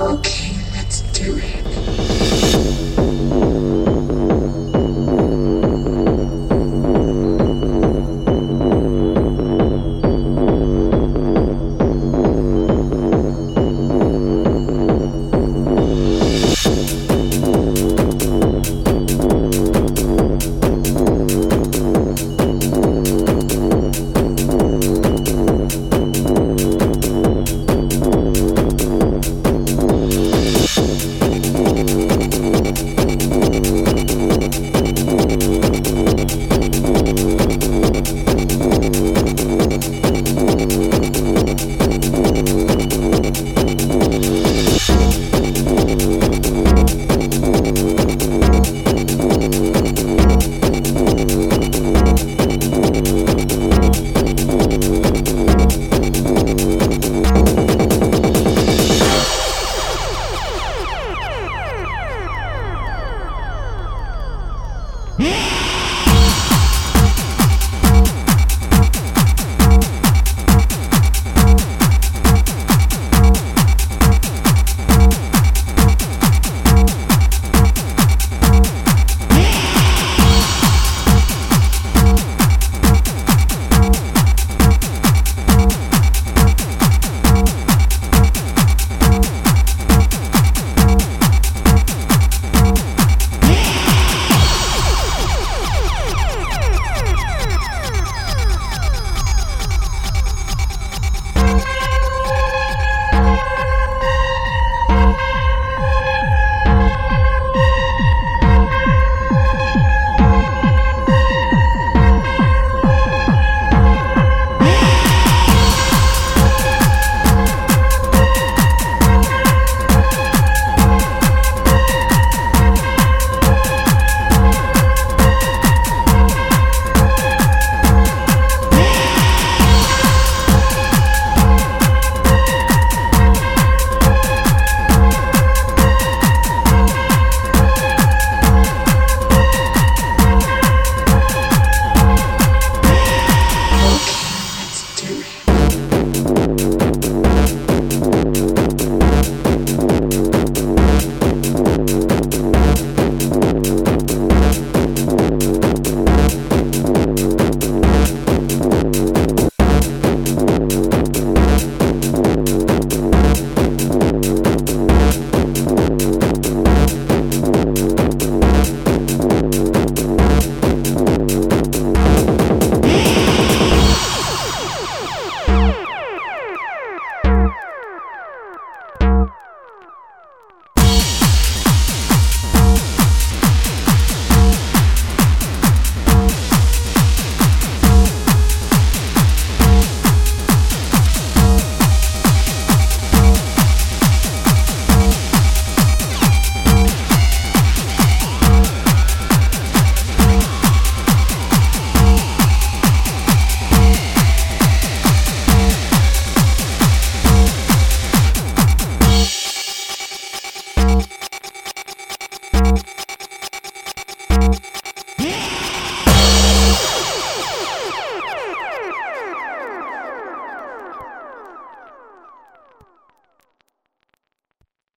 Okay.